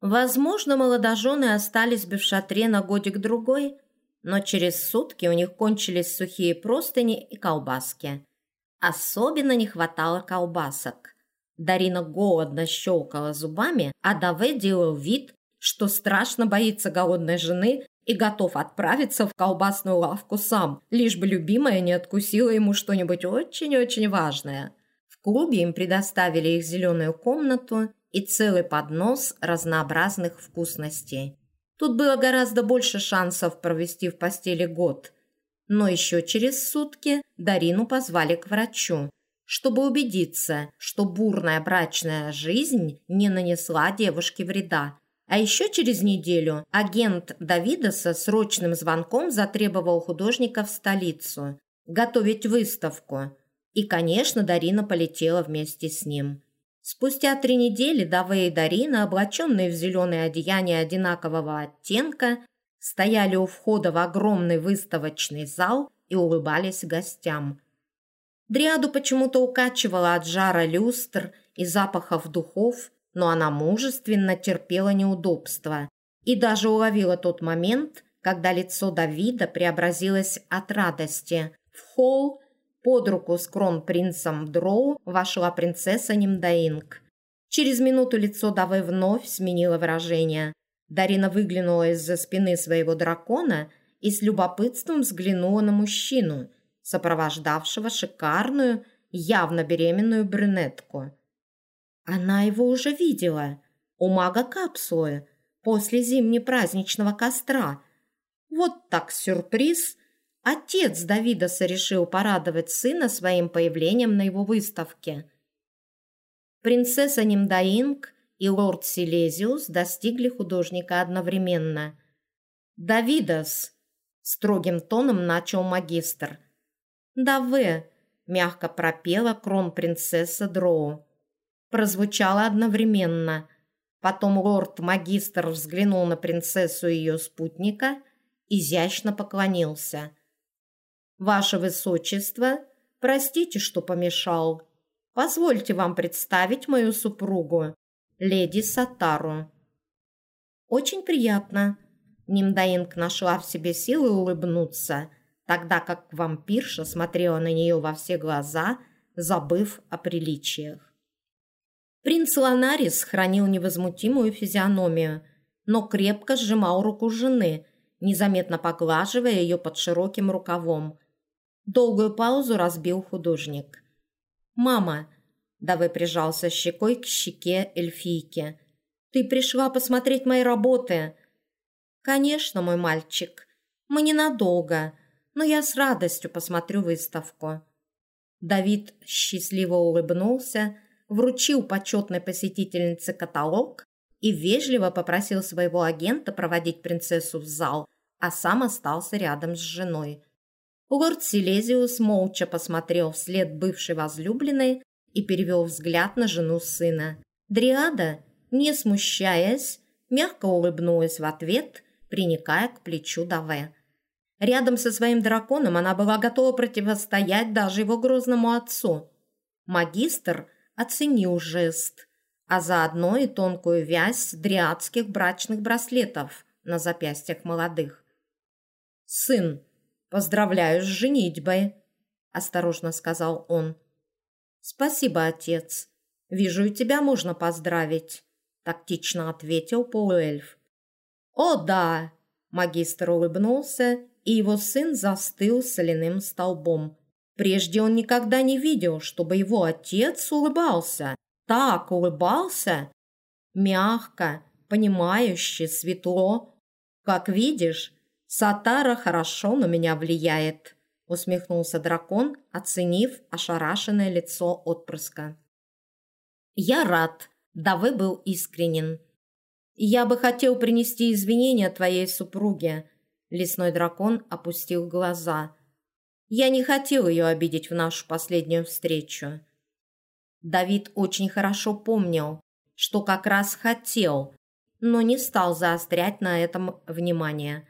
Возможно, молодожены остались бы в шатре на годик-другой, но через сутки у них кончились сухие простыни и колбаски. Особенно не хватало колбасок. Дарина голодно щелкала зубами, а Даве делал вид, что страшно боится голодной жены и готов отправиться в колбасную лавку сам, лишь бы любимая не откусила ему что-нибудь очень-очень важное. В клубе им предоставили их зеленую комнату и целый поднос разнообразных вкусностей. Тут было гораздо больше шансов провести в постели год. Но еще через сутки Дарину позвали к врачу, чтобы убедиться, что бурная брачная жизнь не нанесла девушке вреда. А еще через неделю агент Давидоса срочным звонком затребовал художника в столицу готовить выставку. И, конечно, Дарина полетела вместе с ним. Спустя три недели Даве и Дарина, облаченные в зеленые одеяния одинакового оттенка, стояли у входа в огромный выставочный зал и улыбались гостям. Дриаду почему-то укачивала от жара люстр и запахов духов, но она мужественно терпела неудобства и даже уловила тот момент, когда лицо Давида преобразилось от радости. В холл под руку с кронпринцем Дроу вошла принцесса Нимдаинг. Через минуту лицо Давы вновь сменило выражение. Дарина выглянула из-за спины своего дракона и с любопытством взглянула на мужчину, сопровождавшего шикарную, явно беременную брюнетку. Она его уже видела. У мага капсулы, после зимне-праздничного костра. Вот так сюрприз Отец Давидаса решил порадовать сына своим появлением на его выставке. Принцесса Нимдаинг и лорд Силезиус достигли художника одновременно. «Давидас!» – строгим тоном начал магистр. «Да вы!» – мягко пропела кронпринцесса Дроу. Прозвучало одновременно. Потом лорд-магистр взглянул на принцессу и ее спутника, изящно поклонился – «Ваше Высочество, простите, что помешал. Позвольте вам представить мою супругу, леди Сатару». «Очень приятно». Нимдаинг нашла в себе силы улыбнуться, тогда как вампирша смотрела на нее во все глаза, забыв о приличиях. Принц Ланарис хранил невозмутимую физиономию, но крепко сжимал руку жены, незаметно поглаживая ее под широким рукавом – Долгую паузу разбил художник. «Мама!» Давай прижался щекой к щеке эльфийки. «Ты пришла посмотреть мои работы?» «Конечно, мой мальчик. Мы ненадолго, но я с радостью посмотрю выставку». Давид счастливо улыбнулся, вручил почетной посетительнице каталог и вежливо попросил своего агента проводить принцессу в зал, а сам остался рядом с женой – Лорд Силезиус молча посмотрел вслед бывшей возлюбленной и перевел взгляд на жену сына. Дриада, не смущаясь, мягко улыбнулась в ответ, приникая к плечу Даве. Рядом со своим драконом она была готова противостоять даже его грозному отцу. Магистр оценил жест, а заодно и тонкую вязь дриадских брачных браслетов на запястьях молодых. «Сын, «Поздравляю с женитьбой», – осторожно сказал он. «Спасибо, отец. Вижу, и тебя можно поздравить», – тактично ответил полуэльф. «О, да!» – магистр улыбнулся, и его сын застыл соляным столбом. Прежде он никогда не видел, чтобы его отец улыбался. Так улыбался. Мягко, понимающе, светло. Как видишь, «Сатара хорошо на меня влияет», – усмехнулся дракон, оценив ошарашенное лицо отпрыска. «Я рад, да вы был искренен. Я бы хотел принести извинения твоей супруге», – лесной дракон опустил глаза. «Я не хотел ее обидеть в нашу последнюю встречу». Давид очень хорошо помнил, что как раз хотел, но не стал заострять на этом внимание –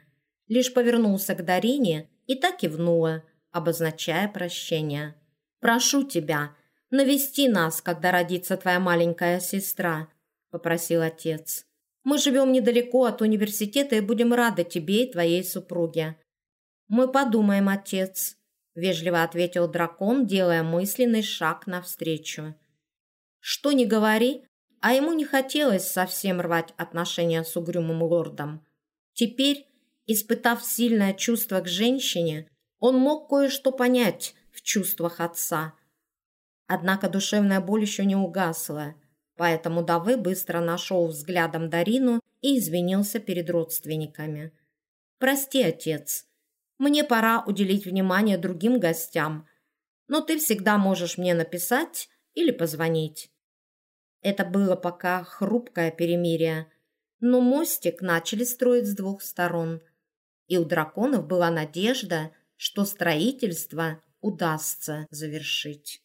лишь повернулся к Дарине и так кивнула, обозначая прощение. «Прошу тебя, навести нас, когда родится твоя маленькая сестра», – попросил отец. Мы живем недалеко от университета и будем рады тебе и твоей супруге». «Мы подумаем, отец», – вежливо ответил дракон, делая мысленный шаг навстречу. Что ни говори, а ему не хотелось совсем рвать отношения с угрюмым лордом. Теперь, испытав сильное чувство к женщине, он мог кое-что понять в чувствах отца. Однако душевная боль еще не угасла, поэтому Давы быстро нашел взглядом Дарину и извинился перед родственниками. «Прости, отец, мне пора уделить внимание другим гостям, но ты всегда можешь мне написать или позвонить». Это было пока хрупкое перемирие, но мостик начали строить с двух сторон, и у драконов была надежда, что строительство удастся завершить.